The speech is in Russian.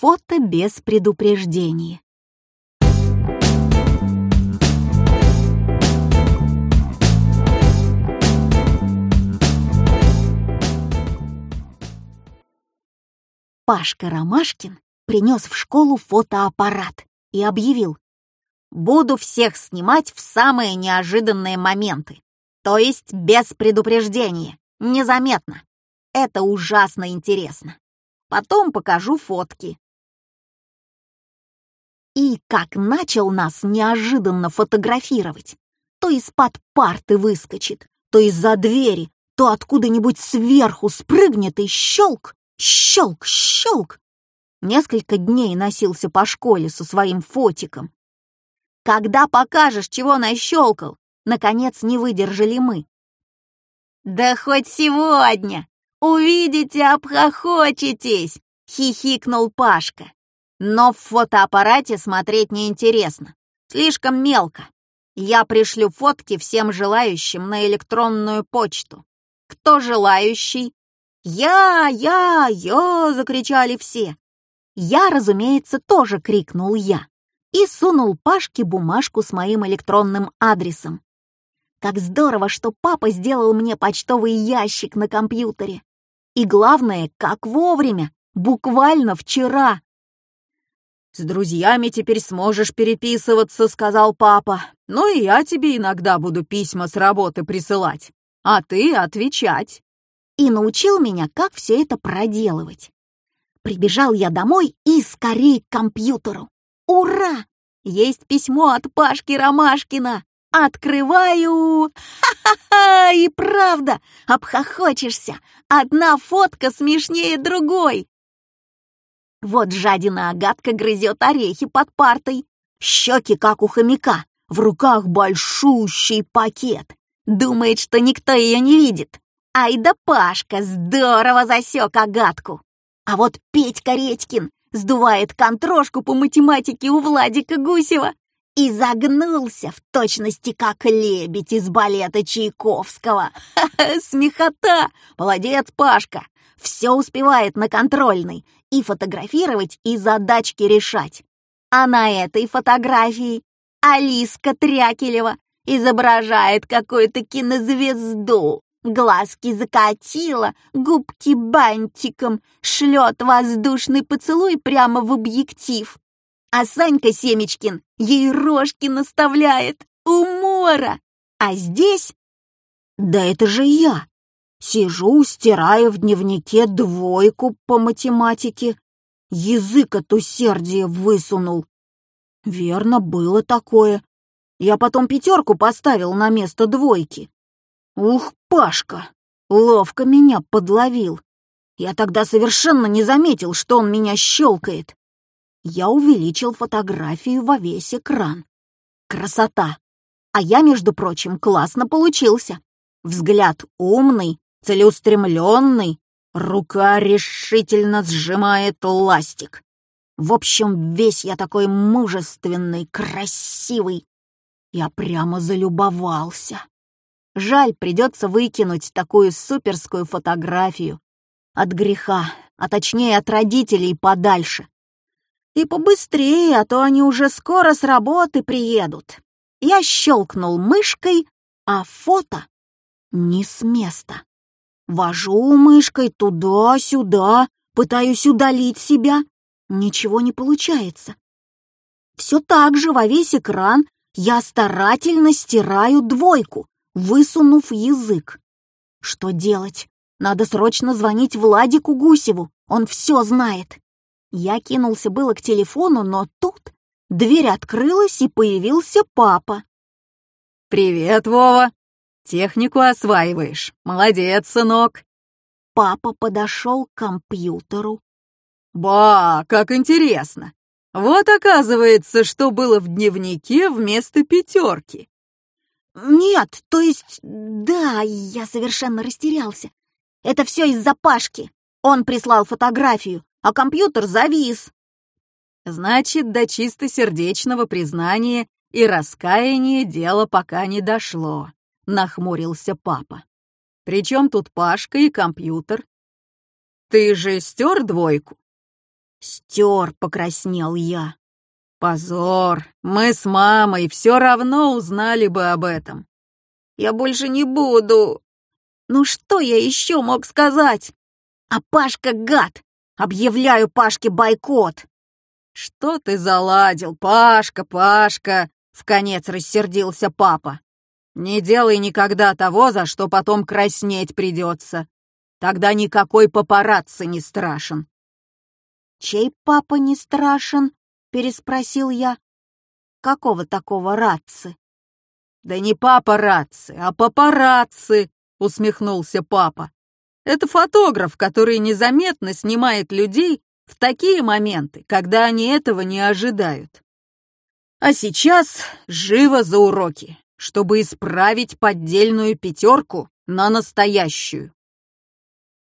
Фото без предупреждения. Пашка Ромашкин принес в школу фотоаппарат и объявил. «Буду всех снимать в самые неожиданные моменты, то есть без предупреждения, незаметно. Это ужасно интересно. Потом покажу фотки». И как начал нас неожиданно фотографировать, то из-под парты выскочит, то из-за двери, то откуда-нибудь сверху спрыгнет и щелк, щелк, щелк, Несколько дней носился по школе со своим фотиком. Когда покажешь, чего нащелкал, наконец не выдержали мы. «Да хоть сегодня! Увидите, обхохочетесь!» — хихикнул Пашка. «Но в фотоаппарате смотреть неинтересно. Слишком мелко. Я пришлю фотки всем желающим на электронную почту. Кто желающий?» «Я, я, я!» — закричали все. Я, разумеется, тоже крикнул я и сунул Пашке бумажку с моим электронным адресом. Как здорово, что папа сделал мне почтовый ящик на компьютере. И главное, как вовремя, буквально вчера. «С друзьями теперь сможешь переписываться», — сказал папа. «Ну и я тебе иногда буду письма с работы присылать, а ты отвечать». И научил меня, как все это проделывать. Прибежал я домой и скорее к компьютеру. Ура! Есть письмо от Пашки Ромашкина. Открываю! Ха-ха-ха! И правда, обхохочешься. Одна фотка смешнее другой. Вот жадина Агатка грызет орехи под партой. Щеки, как у хомяка. В руках большущий пакет. Думает, что никто ее не видит. Ай да Пашка здорово засек Агатку. А вот Петька Редькин сдувает контрошку по математике у Владика Гусева и загнулся в точности как лебедь из балета Чайковского. Ха-ха, смехота! Молодец, Пашка! Все успевает на контрольной и фотографировать, и задачки решать. А на этой фотографии Алиска Трякелева изображает какую-то кинозвезду глазки закатила, губки бантиком, шлет воздушный поцелуй прямо в объектив. А Санька Семечкин ей рожки наставляет. Умора! А здесь... Да это же я! Сижу, стираю в дневнике двойку по математике. Язык от усердия высунул. Верно, было такое. Я потом пятерку поставил на место двойки. Ух, Пашка! Ловко меня подловил. Я тогда совершенно не заметил, что он меня щелкает. Я увеличил фотографию во весь экран. Красота! А я, между прочим, классно получился. Взгляд умный, целеустремленный, рука решительно сжимает ластик. В общем, весь я такой мужественный, красивый. Я прямо залюбовался. Жаль, придется выкинуть такую суперскую фотографию. От греха, а точнее от родителей подальше. И побыстрее, а то они уже скоро с работы приедут. Я щелкнул мышкой, а фото не с места. Вожу мышкой туда-сюда, пытаюсь удалить себя. Ничего не получается. Все так же во весь экран я старательно стираю двойку, высунув язык. Что делать? Надо срочно звонить Владику Гусеву, он все знает. Я кинулся было к телефону, но тут дверь открылась и появился папа. «Привет, Вова! Технику осваиваешь. Молодец, сынок!» Папа подошел к компьютеру. «Ба, как интересно! Вот оказывается, что было в дневнике вместо пятерки. «Нет, то есть, да, я совершенно растерялся. Это все из-за Пашки. Он прислал фотографию, а компьютер завис». «Значит, до чистосердечного признания и раскаяния дело пока не дошло», — нахмурился папа. «Причем тут Пашка и компьютер? Ты же стер двойку?» Стер, покраснел я. Позор, мы с мамой все равно узнали бы об этом. Я больше не буду. Ну что я еще мог сказать? А Пашка гад! Объявляю Пашке бойкот. Что ты заладил, Пашка, Пашка? В конец рассердился папа. Не делай никогда того, за что потом краснеть придется. Тогда никакой папарацци не страшен. Чей папа не страшен? переспросил я. Какого такого раци? Да не папа раци, а папарацци, усмехнулся папа. Это фотограф, который незаметно снимает людей в такие моменты, когда они этого не ожидают. А сейчас живо за уроки, чтобы исправить поддельную пятерку на настоящую.